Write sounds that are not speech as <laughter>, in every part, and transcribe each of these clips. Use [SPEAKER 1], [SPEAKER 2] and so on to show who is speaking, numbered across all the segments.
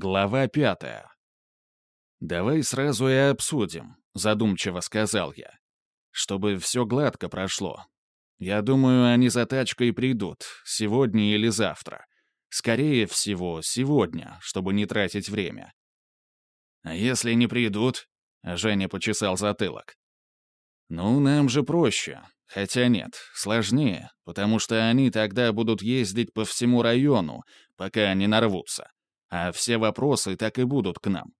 [SPEAKER 1] Глава пятая. «Давай сразу и обсудим», — задумчиво сказал я. «Чтобы все гладко прошло. Я думаю, они за тачкой придут, сегодня или завтра. Скорее всего, сегодня, чтобы не тратить время». «А если не придут?» — Женя почесал затылок. «Ну, нам же проще. Хотя нет, сложнее, потому что они тогда будут ездить по всему району, пока не нарвутся а все вопросы так и будут к нам.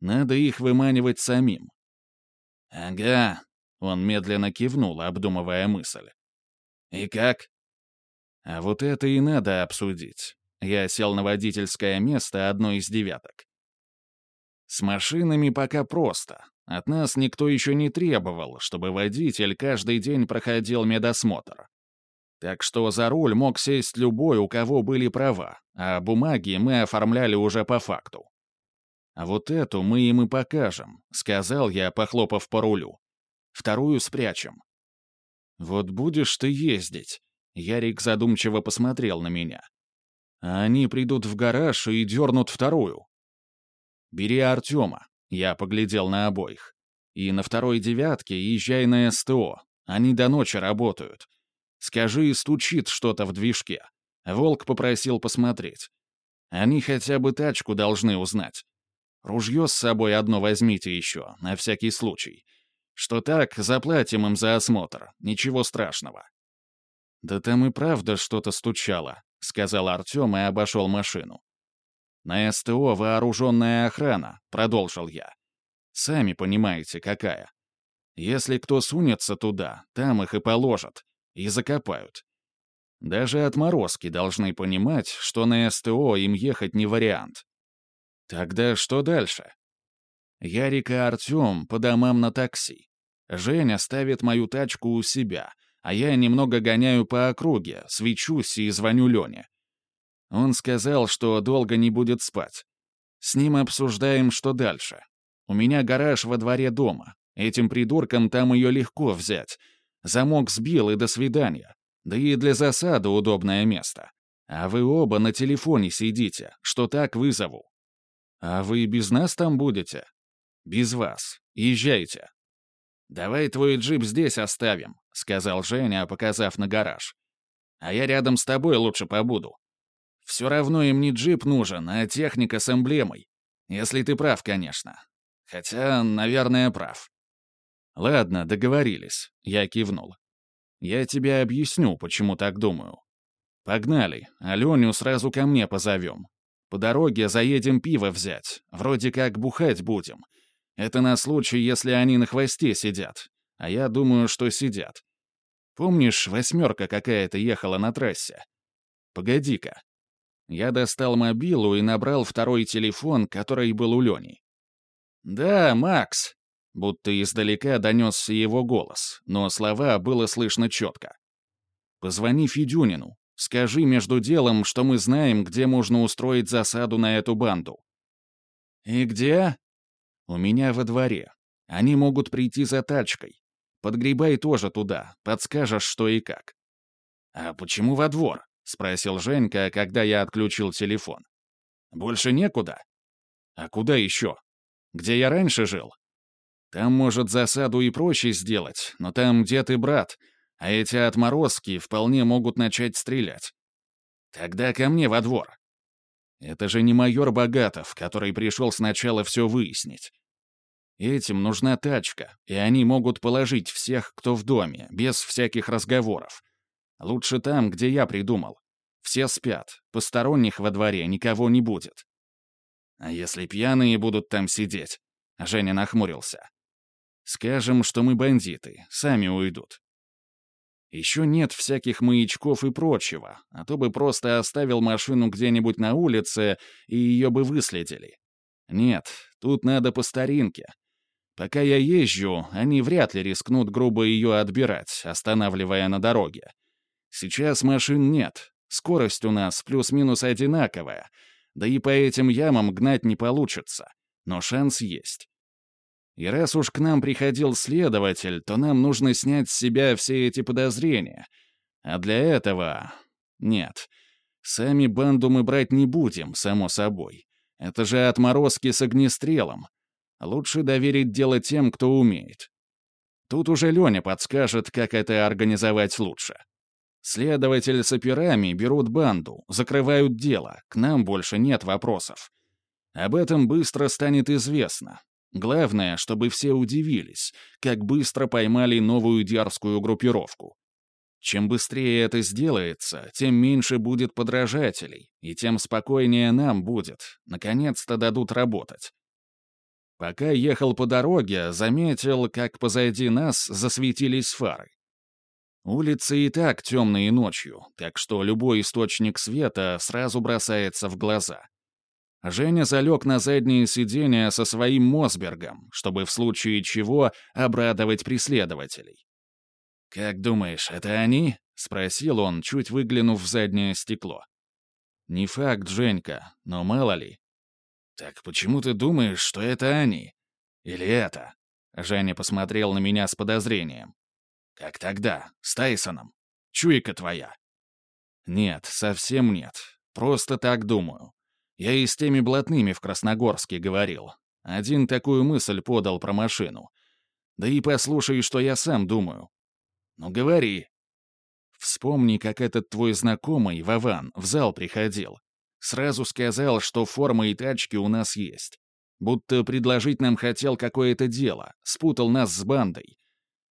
[SPEAKER 1] Надо их выманивать самим. «Ага», — он медленно кивнул, обдумывая мысль. «И как?» «А вот это и надо обсудить». Я сел на водительское место одной из девяток. С машинами пока просто. От нас никто еще не требовал, чтобы водитель каждый день проходил медосмотр. Так что за руль мог сесть любой, у кого были права, а бумаги мы оформляли уже по факту. «А вот эту мы им и покажем», — сказал я, похлопав по рулю. «Вторую спрячем». «Вот будешь ты ездить», — Ярик задумчиво посмотрел на меня. «А они придут в гараж и дернут вторую». «Бери Артема», — я поглядел на обоих. «И на второй девятке езжай на СТО. Они до ночи работают. Скажи, стучит что-то в движке. Волк попросил посмотреть. Они хотя бы тачку должны узнать. Ружье с собой одно возьмите еще, на всякий случай. Что так, заплатим им за осмотр, ничего страшного. «Да там и правда что-то стучало», — сказал Артем и обошел машину. «На СТО вооруженная охрана», — продолжил я. «Сами понимаете, какая. Если кто сунется туда, там их и положат и закопают. Даже отморозки должны понимать, что на СТО им ехать не вариант. Тогда что дальше? Ярик и Артем по домам на такси. Женя ставит мою тачку у себя, а я немного гоняю по округе, свечусь и звоню Лене. Он сказал, что долго не будет спать. С ним обсуждаем, что дальше. У меня гараж во дворе дома. Этим придуркам там ее легко взять, Замок сбил и до свидания. Да и для засады удобное место. А вы оба на телефоне сидите, что так вызову. А вы без нас там будете? Без вас. Езжайте. Давай твой джип здесь оставим, сказал Женя, показав на гараж. А я рядом с тобой лучше побуду. Все равно им не джип нужен, а техника с эмблемой. Если ты прав, конечно. Хотя, наверное, прав. «Ладно, договорились», — я кивнул. «Я тебе объясню, почему так думаю. Погнали, Аленю сразу ко мне позовем. По дороге заедем пиво взять, вроде как бухать будем. Это на случай, если они на хвосте сидят. А я думаю, что сидят. Помнишь, восьмерка какая-то ехала на трассе? Погоди-ка. Я достал мобилу и набрал второй телефон, который был у Лени. «Да, Макс», Будто издалека донесся его голос, но слова было слышно четко. «Позвони Федюнину. Скажи между делом, что мы знаем, где можно устроить засаду на эту банду». «И где?» «У меня во дворе. Они могут прийти за тачкой. Подгребай тоже туда, подскажешь, что и как». «А почему во двор?» — спросил Женька, когда я отключил телефон. «Больше некуда?» «А куда еще? Где я раньше жил?» Там, может, засаду и проще сделать, но там дед и брат, а эти отморозки вполне могут начать стрелять. Тогда ко мне во двор. Это же не майор Богатов, который пришел сначала все выяснить. Этим нужна тачка, и они могут положить всех, кто в доме, без всяких разговоров. Лучше там, где я придумал. Все спят, посторонних во дворе никого не будет. А если пьяные будут там сидеть? Женя нахмурился. Скажем, что мы бандиты, сами уйдут. Еще нет всяких маячков и прочего, а то бы просто оставил машину где-нибудь на улице, и ее бы выследили. Нет, тут надо по старинке. Пока я езжу, они вряд ли рискнут грубо ее отбирать, останавливая на дороге. Сейчас машин нет, скорость у нас плюс-минус одинаковая, да и по этим ямам гнать не получится, но шанс есть. И раз уж к нам приходил следователь, то нам нужно снять с себя все эти подозрения. А для этого... Нет. Сами банду мы брать не будем, само собой. Это же отморозки с огнестрелом. Лучше доверить дело тем, кто умеет. Тут уже Леня подскажет, как это организовать лучше. Следователь с операми берут банду, закрывают дело, к нам больше нет вопросов. Об этом быстро станет известно. Главное, чтобы все удивились, как быстро поймали новую дерзкую группировку. Чем быстрее это сделается, тем меньше будет подражателей, и тем спокойнее нам будет. Наконец-то дадут работать. Пока ехал по дороге, заметил, как позади нас засветились фары. Улицы и так темные ночью, так что любой источник света сразу бросается в глаза. Женя залег на заднее сиденье со своим Мосбергом, чтобы в случае чего обрадовать преследователей. «Как думаешь, это они?» — спросил он, чуть выглянув в заднее стекло. «Не факт, Женька, но мало ли». «Так почему ты думаешь, что это они? Или это?» Женя посмотрел на меня с подозрением. «Как тогда? С Тайсоном? Чуйка твоя?» «Нет, совсем нет. Просто так думаю. Я и с теми блатными в Красногорске говорил. Один такую мысль подал про машину. Да и послушай, что я сам думаю. Ну говори. Вспомни, как этот твой знакомый, Вован, в зал приходил. Сразу сказал, что форма и тачки у нас есть. Будто предложить нам хотел какое-то дело, спутал нас с бандой.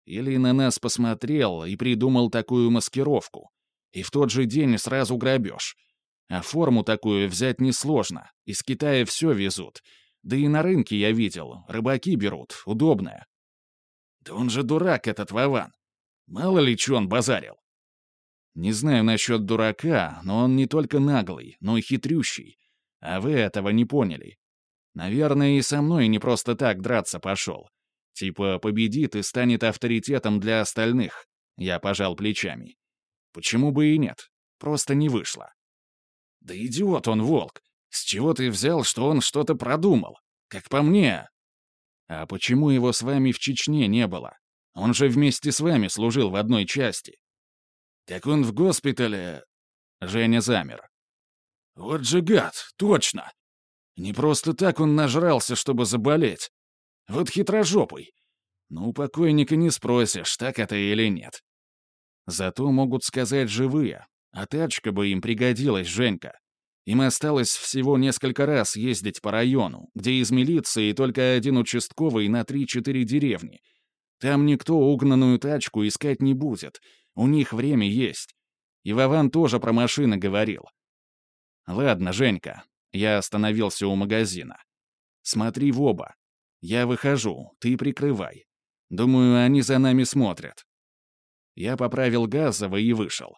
[SPEAKER 1] Или на нас посмотрел и придумал такую маскировку. И в тот же день сразу грабеж. А форму такую взять несложно. Из Китая все везут. Да и на рынке я видел. Рыбаки берут. Удобная. Да он же дурак, этот Вован. Мало ли, что он базарил. Не знаю насчет дурака, но он не только наглый, но и хитрющий. А вы этого не поняли. Наверное, и со мной не просто так драться пошел. Типа победит и станет авторитетом для остальных. Я пожал плечами. Почему бы и нет? Просто не вышло. Да идиот он, волк. С чего ты взял, что он что-то продумал? Как по мне. А почему его с вами в Чечне не было? Он же вместе с вами служил в одной части. Так он в госпитале...» Женя замер. «Вот же гад, точно! Не просто так он нажрался, чтобы заболеть. Вот хитрожопый. Ну, у покойника не спросишь, так это или нет. Зато могут сказать живые, а тачка бы им пригодилась, Женька. Им осталось всего несколько раз ездить по району, где из милиции только один участковый на 3-4 деревни — там никто угнанную тачку искать не будет. У них время есть. И Вован тоже про машины говорил. Ладно, Женька. Я остановился у магазина. Смотри в оба. Я выхожу, ты прикрывай. Думаю, они за нами смотрят. Я поправил газовый и вышел.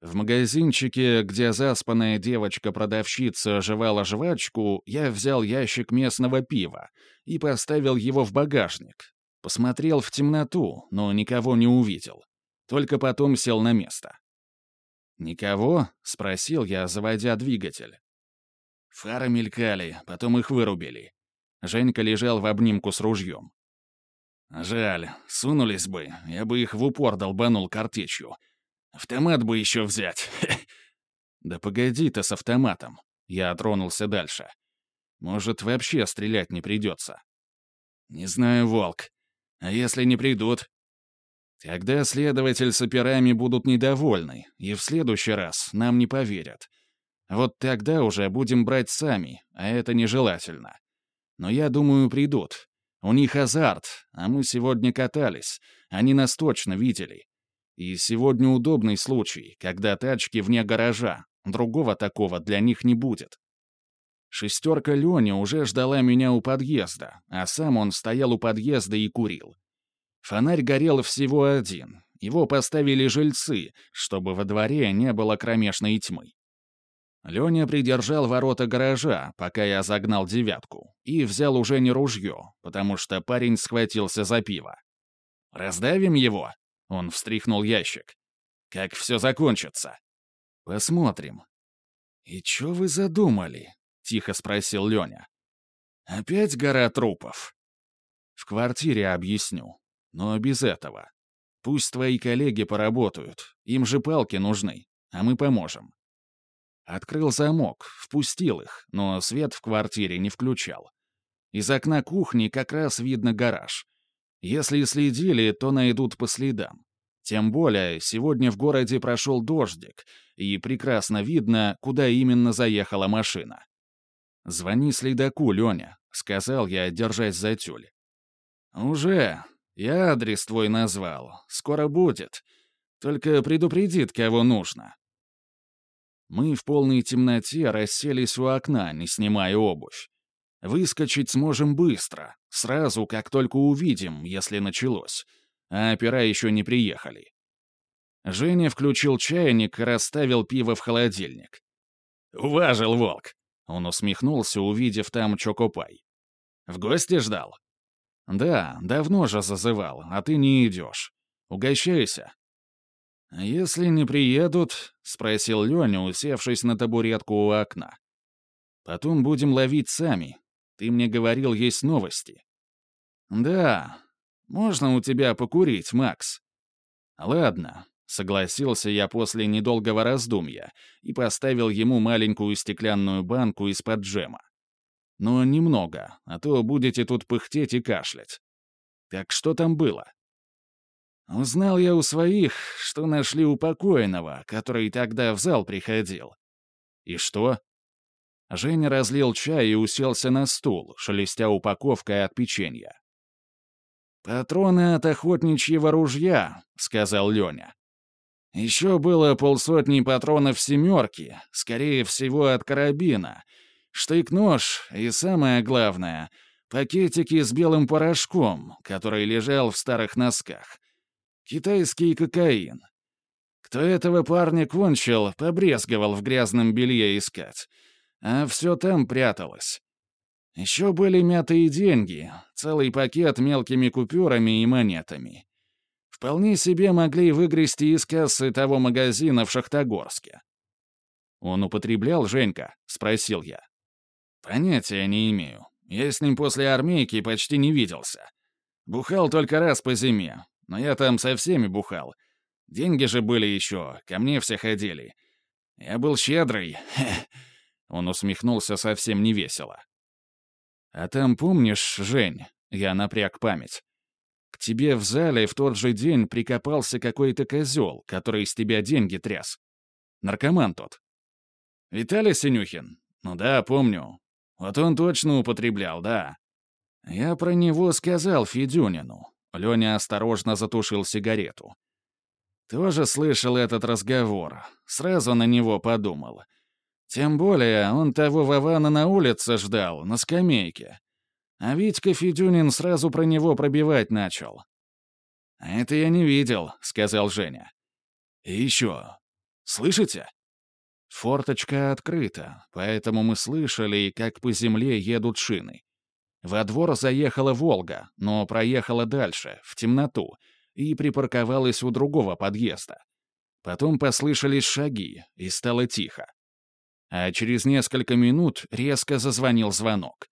[SPEAKER 1] В магазинчике, где заспанная девочка-продавщица жевала жвачку, я взял ящик местного пива и поставил его в багажник, Посмотрел в темноту, но никого не увидел. Только потом сел на место. «Никого?» — спросил я, заводя двигатель. Фары мелькали, потом их вырубили. Женька лежал в обнимку с ружьем. «Жаль, сунулись бы, я бы их в упор долбанул картечью. Автомат бы еще взять». <laughs> «Да погоди ты с автоматом». Я тронулся дальше. «Может, вообще стрелять не придется?» «Не знаю, Волк. А если не придут? Тогда следователь с операми будут недовольны, и в следующий раз нам не поверят. Вот тогда уже будем брать сами, а это нежелательно. Но я думаю, придут. У них азарт, а мы сегодня катались. Они нас точно видели. И сегодня удобный случай, когда тачки вне гаража. Другого такого для них не будет. Шестерка Лёни уже ждала меня у подъезда, а сам он стоял у подъезда и курил. Фонарь горел всего один. Его поставили жильцы, чтобы во дворе не было кромешной тьмы. Лёня придержал ворота гаража, пока я загнал девятку, и взял уже не ружье, потому что парень схватился за пиво. «Раздавим его?» — он встряхнул ящик. «Как все закончится?» «Посмотрим». «И чё вы задумали?» тихо спросил Леня. «Опять гора трупов?» «В квартире объясню. Но без этого. Пусть твои коллеги поработают. Им же палки нужны, а мы поможем». Открыл замок, впустил их, но свет в квартире не включал. Из окна кухни как раз видно гараж. Если следили, то найдут по следам. Тем более, сегодня в городе прошел дождик, и прекрасно видно, куда именно заехала машина. «Звони следаку, Леня», — сказал я, держась за тюль. «Уже. Я адрес твой назвал. Скоро будет. Только предупредит, кого нужно». Мы в полной темноте расселись у окна, не снимая обувь. Выскочить сможем быстро, сразу, как только увидим, если началось а опера еще не приехали. Женя включил чайник и расставил пиво в холодильник. «Уважил волк!» Он усмехнулся, увидев там Чокопай. «В гости ждал?» «Да, давно же зазывал, а ты не идешь. Угощайся». «Если не приедут?» — спросил Леня, усевшись на табуретку у окна. «Потом будем ловить сами. Ты мне говорил, есть новости». «Да, «Можно у тебя покурить, Макс?» «Ладно», — согласился я после недолгого раздумья и поставил ему маленькую стеклянную банку из-под джема. «Но немного, а то будете тут пыхтеть и кашлять. Так что там было?» Узнал я у своих, что нашли у покойного, который тогда в зал приходил. И что? Женя разлил чай и уселся на стул, шелестя упаковкой от печенья. «Патроны от охотничьего ружья», — сказал Леня. «Еще было полсотни патронов «семерки», скорее всего, от карабина, штык-нож и, самое главное, пакетики с белым порошком, который лежал в старых носках. Китайский кокаин. Кто этого парня кончил, побрезговал в грязном белье искать. А все там пряталось. Еще были мятые деньги, целый пакет мелкими купюрами и монетами. Вполне себе могли выгрести из кассы того магазина в Шахтогорске. «Он употреблял, Женька?» — спросил я. «Понятия не имею. Я с ним после армейки почти не виделся. Бухал только раз по зиме, но я там со всеми бухал. Деньги же были еще, ко мне все ходили. Я был щедрый. <laughs> Он усмехнулся совсем невесело. А там, помнишь, Жень, я напряг память. К тебе в зале в тот же день прикопался какой-то козел, который из тебя деньги тряс. Наркоман тот. Виталий Синюхин? Ну да, помню. Вот он точно употреблял, да. Я про него сказал Федюнину. Леня осторожно затушил сигарету. Тоже слышал этот разговор. Сразу на него подумал — тем более он того Вована на улице ждал, на скамейке. А Витька Федюнин сразу про него пробивать начал. «Это я не видел», — сказал Женя. «И еще. Слышите?» Форточка открыта, поэтому мы слышали, как по земле едут шины. Во двор заехала «Волга», но проехала дальше, в темноту, и припарковалась у другого подъезда. Потом послышались шаги, и стало тихо а через несколько минут резко зазвонил звонок.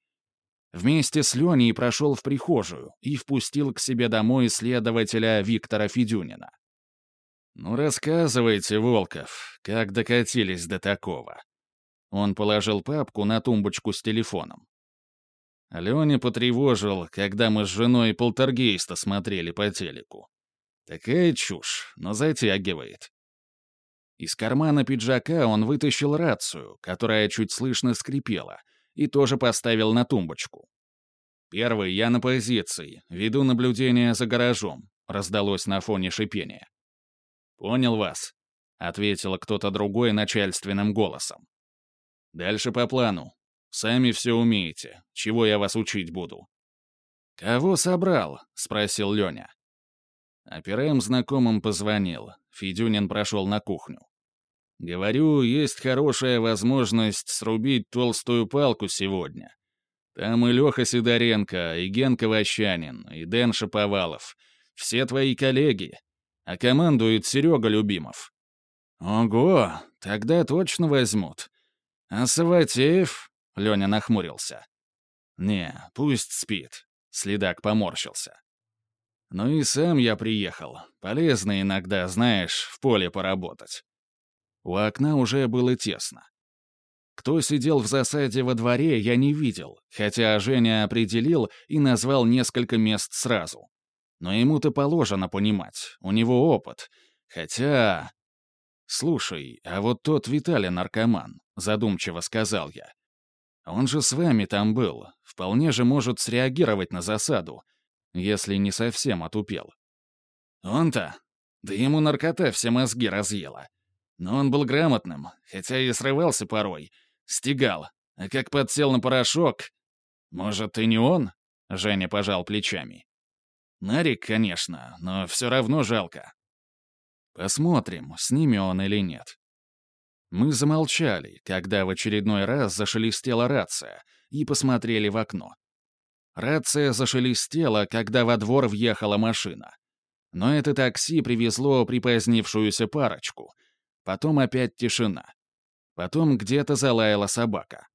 [SPEAKER 1] Вместе с Леней прошел в прихожую и впустил к себе домой следователя Виктора Федюнина. «Ну, рассказывайте, Волков, как докатились до такого?» Он положил папку на тумбочку с телефоном. Леня потревожил, когда мы с женой полтергейста смотрели по телеку. Такая чушь, но затягивает. Из кармана пиджака он вытащил рацию, которая чуть слышно скрипела, и тоже поставил на тумбочку. «Первый, я на позиции, веду наблюдение за гаражом», — раздалось на фоне шипения. «Понял вас», — ответил кто-то другой начальственным голосом. «Дальше по плану. Сами все умеете. Чего я вас учить буду?» «Кого собрал?» — спросил Леня. Оперем знакомым позвонил. Федюнин прошел на кухню. «Говорю, есть хорошая возможность срубить толстую палку сегодня. Там и Леха Сидоренко, и Генка Ващанин, и Дэн Шаповалов. Все твои коллеги. А командует Серега Любимов». «Ого, тогда точно возьмут. А Саватеев?» — Леня нахмурился. «Не, пусть спит». Следак поморщился. Ну и сам я приехал. Полезно иногда, знаешь, в поле поработать. У окна уже было тесно. Кто сидел в засаде во дворе, я не видел, хотя Женя определил и назвал несколько мест сразу. Но ему-то положено понимать, у него опыт. Хотя... «Слушай, а вот тот Виталий наркоман», — задумчиво сказал я. «Он же с вами там был, вполне же может среагировать на засаду, если не совсем отупел». «Он-то? Да ему наркота все мозги разъела. Но он был грамотным, хотя и срывался порой. Стегал. А как подсел на порошок... Может, и не он?» Женя пожал плечами. «Нарик, конечно, но все равно жалко. Посмотрим, с ними он или нет. Мы замолчали, когда в очередной раз зашелестела рация, и посмотрели в окно. Рация зашелестела, когда во двор въехала машина. Но это такси привезло припозднившуюся парочку. Потом опять тишина. Потом где-то залаяла собака.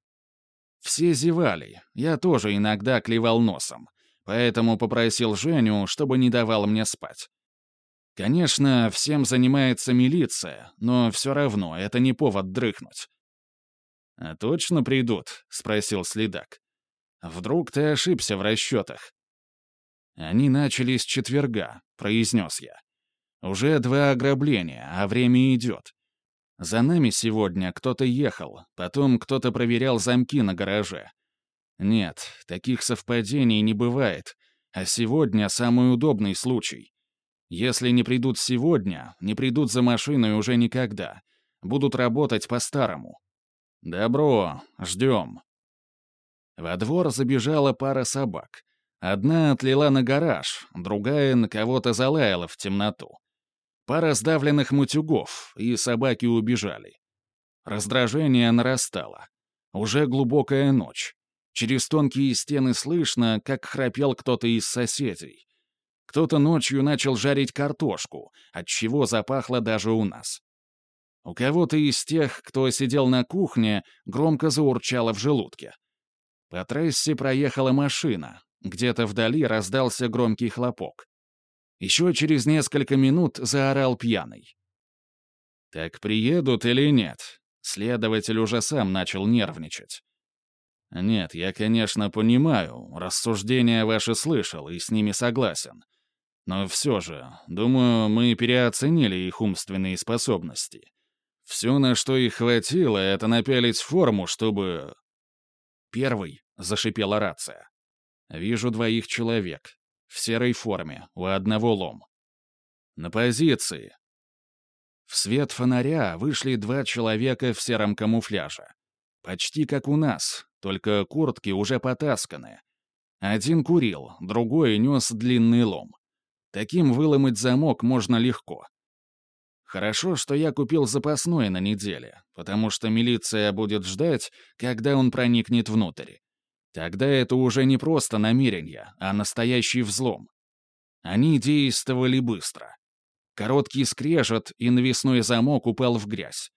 [SPEAKER 1] Все зевали, я тоже иногда клевал носом, поэтому попросил Женю, чтобы не давал мне спать. Конечно, всем занимается милиция, но все равно это не повод дрыхнуть. «А точно придут?» — спросил следак. «Вдруг ты ошибся в расчетах?» «Они начали с четверга», — произнес я. «Уже два ограбления, а время идет. За нами сегодня кто-то ехал, потом кто-то проверял замки на гараже. Нет, таких совпадений не бывает, а сегодня самый удобный случай. Если не придут сегодня, не придут за машиной уже никогда. Будут работать по-старому. Добро, ждем. Во двор забежала пара собак. Одна отлила на гараж, другая на кого-то залаяла в темноту. Пара сдавленных мутюгов, и собаки убежали. Раздражение нарастало. Уже глубокая ночь. Через тонкие стены слышно, как храпел кто-то из соседей. Кто-то ночью начал жарить картошку, от чего запахло даже у нас. У кого-то из тех, кто сидел на кухне, громко заурчало в желудке. По трассе проехала машина. Где-то вдали раздался громкий хлопок. Еще через несколько минут заорал пьяный. «Так приедут или нет?» Следователь уже сам начал нервничать. «Нет, я, конечно, понимаю, рассуждения ваши слышал и с ними согласен. Но все же, думаю, мы переоценили их умственные способности. Все, на что их хватило, это напялить форму, чтобы... «Первый», — зашипела рация. «Вижу двоих человек. В серой форме, у одного лом. На позиции». В свет фонаря вышли два человека в сером камуфляже. Почти как у нас, только куртки уже потасканы. Один курил, другой нес длинный лом. Таким выломать замок можно легко. Хорошо, что я купил запасной на неделе, потому что милиция будет ждать, когда он проникнет внутрь. Тогда это уже не просто намерение, а настоящий взлом. Они действовали быстро. Короткий скрежет, и навесной замок упал в грязь.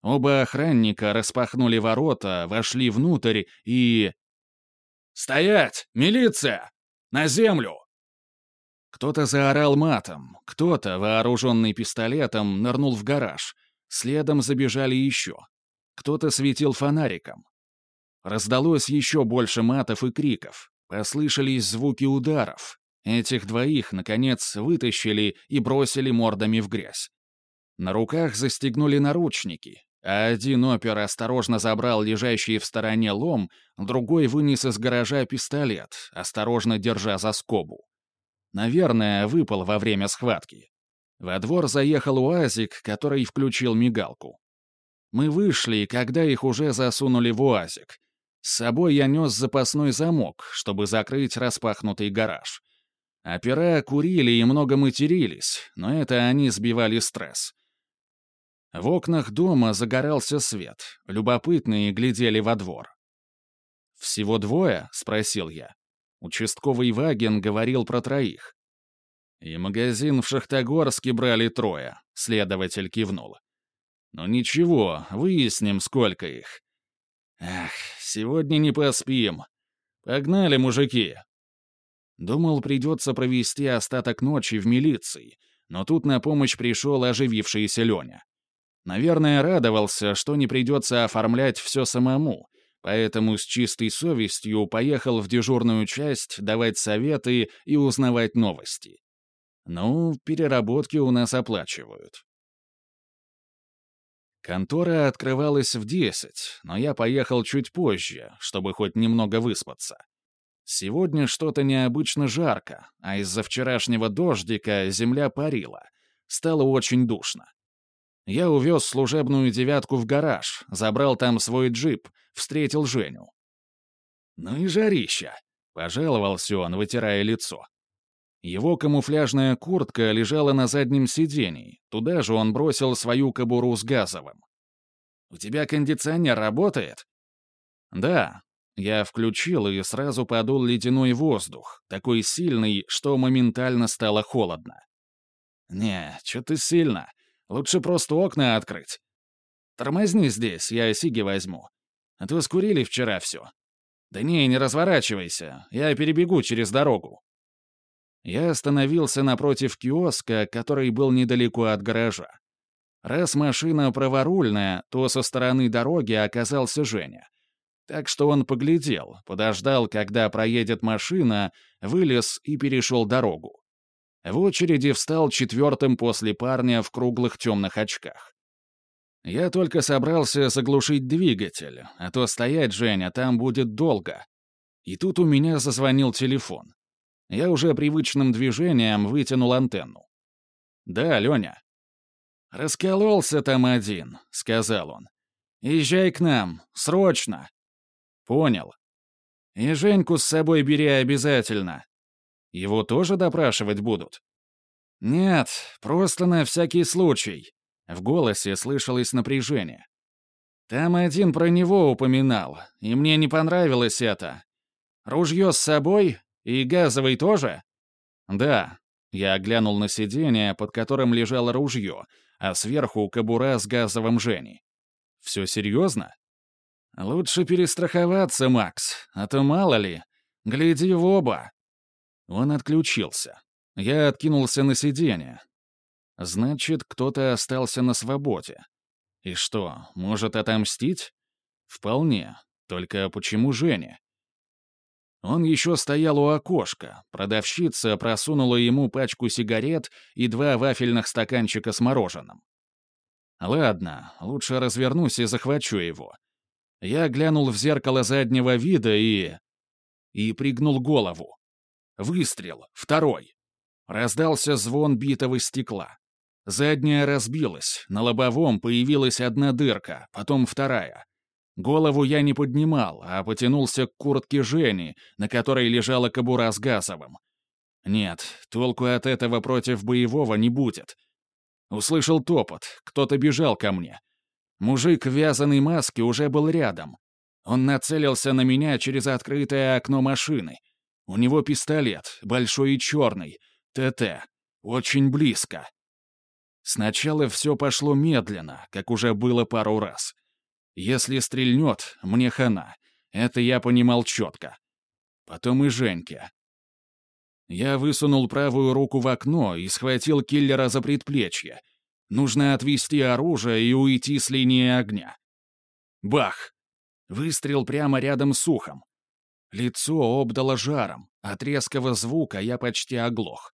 [SPEAKER 1] Оба охранника распахнули ворота, вошли внутрь и... «Стоять! Милиция! На землю!» Кто-то заорал матом, кто-то, вооруженный пистолетом, нырнул в гараж. Следом забежали еще. Кто-то светил фонариком. Раздалось еще больше матов и криков. Послышались звуки ударов. Этих двоих, наконец, вытащили и бросили мордами в грязь. На руках застегнули наручники, а один опер осторожно забрал лежащий в стороне лом, другой вынес из гаража пистолет, осторожно держа за скобу. Наверное, выпал во время схватки. Во двор заехал УАЗик, который включил мигалку. Мы вышли, когда их уже засунули в УАЗик. С собой я нес запасной замок, чтобы закрыть распахнутый гараж. Опера курили и много матерились, но это они сбивали стресс. В окнах дома загорался свет, любопытные глядели во двор. «Всего двое?» — спросил я. Участковый Ваген говорил про троих. И магазин в Шахтогорске брали трое, следователь кивнул. «Ну ничего, выясним, сколько их. Эх, сегодня не поспим. Погнали, мужики. Думал, придется провести остаток ночи в милиции, но тут на помощь пришел оживившийся Леня. Наверное, радовался, что не придется оформлять все самому, поэтому с чистой совестью поехал в дежурную часть давать советы и узнавать новости. Ну, переработки у нас оплачивают. Контора открывалась в десять, но я поехал чуть позже, чтобы хоть немного выспаться. Сегодня что-то необычно жарко, а из-за вчерашнего дождика земля парила. Стало очень душно. Я увез служебную девятку в гараж, забрал там свой джип, встретил Женю. «Ну и жарища!» — пожаловался он, вытирая лицо. Его камуфляжная куртка лежала на заднем сидении, туда же он бросил свою кобуру с газовым. «У тебя кондиционер работает?» «Да». Я включил и сразу подул ледяной воздух, такой сильный, что моментально стало холодно. «Не, что ты сильно. Лучше просто окна открыть. Тормозни здесь, я сиги возьму. А то скурили вчера все. Да не, не разворачивайся, я перебегу через дорогу». Я остановился напротив киоска, который был недалеко от гаража. Раз машина праворульная, то со стороны дороги оказался Женя. Так что он поглядел, подождал, когда проедет машина, вылез и перешел дорогу. В очереди встал четвертым после парня в круглых темных очках. Я только собрался заглушить двигатель, а то стоять, Женя, там будет долго. И тут у меня зазвонил телефон. Я уже привычным движением вытянул антенну. «Да, Леня». «Раскололся там один», — сказал он. «Езжай к нам, срочно». «Понял». «И Женьку с собой бери обязательно. Его тоже допрашивать будут?» «Нет, просто на всякий случай». В голосе слышалось напряжение. «Там один про него упоминал, и мне не понравилось это. Ружье с собой «И газовый тоже?» «Да». Я глянул на сиденье, под которым лежало ружье, а сверху кобура с газовым Жени. «Все серьезно?» «Лучше перестраховаться, Макс, а то мало ли. Гляди в оба». Он отключился. Я откинулся на сиденье. Значит, кто-то остался на свободе. И что, может отомстить? Вполне. Только почему Женя? Он еще стоял у окошка. Продавщица просунула ему пачку сигарет и два вафельных стаканчика с мороженым. Ладно, лучше развернусь и захвачу его. Я глянул в зеркало заднего вида и... И пригнул голову. Выстрел, второй. Раздался звон битого стекла. Задняя разбилась, на лобовом появилась одна дырка, потом вторая. Голову я не поднимал, а потянулся к куртке Жени, на которой лежала кобура с газовым. Нет, толку от этого против боевого не будет. Услышал топот, кто-то бежал ко мне. Мужик в вязаной маске уже был рядом. Он нацелился на меня через открытое окно машины. У него пистолет, большой и черный, ТТ, очень близко. Сначала все пошло медленно, как уже было пару раз. Если стрельнет, мне хана. Это я понимал четко. Потом и Женьке. Я высунул правую руку в окно и схватил киллера за предплечье. Нужно отвести оружие и уйти с линии огня. Бах! Выстрел прямо рядом с ухом. Лицо обдало жаром. От резкого звука я почти оглох.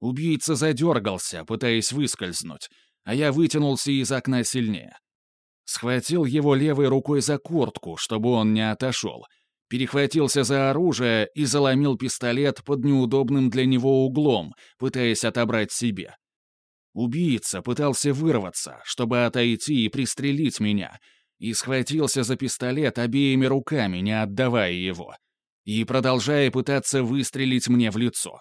[SPEAKER 1] Убийца задергался, пытаясь выскользнуть, а я вытянулся из окна сильнее. Схватил его левой рукой за куртку, чтобы он не отошел. Перехватился за оружие и заломил пистолет под неудобным для него углом, пытаясь отобрать себе. Убийца пытался вырваться, чтобы отойти и пристрелить меня, и схватился за пистолет обеими руками, не отдавая его, и продолжая пытаться выстрелить мне в лицо.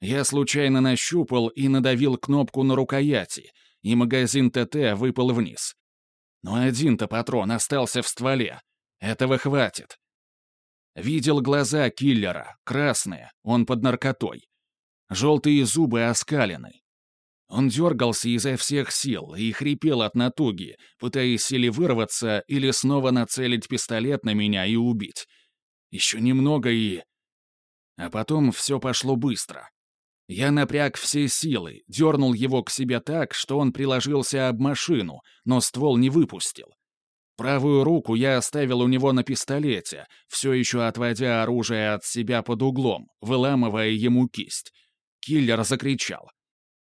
[SPEAKER 1] Я случайно нащупал и надавил кнопку на рукояти, и магазин ТТ выпал вниз. Но один-то патрон остался в стволе. Этого хватит. Видел глаза киллера, красные, он под наркотой. Желтые зубы оскалены. Он дергался изо всех сил и хрипел от натуги, пытаясь или вырваться, или снова нацелить пистолет на меня и убить. Еще немного и... А потом все пошло быстро. Я напряг все силы, дернул его к себе так, что он приложился об машину, но ствол не выпустил. Правую руку я оставил у него на пистолете, все еще отводя оружие от себя под углом, выламывая ему кисть. Киллер закричал.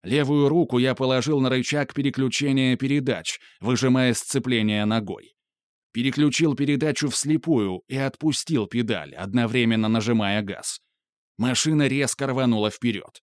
[SPEAKER 1] Левую руку я положил на рычаг переключения передач, выжимая сцепление ногой. Переключил передачу вслепую и отпустил педаль, одновременно нажимая газ. Машина резко рванула вперед.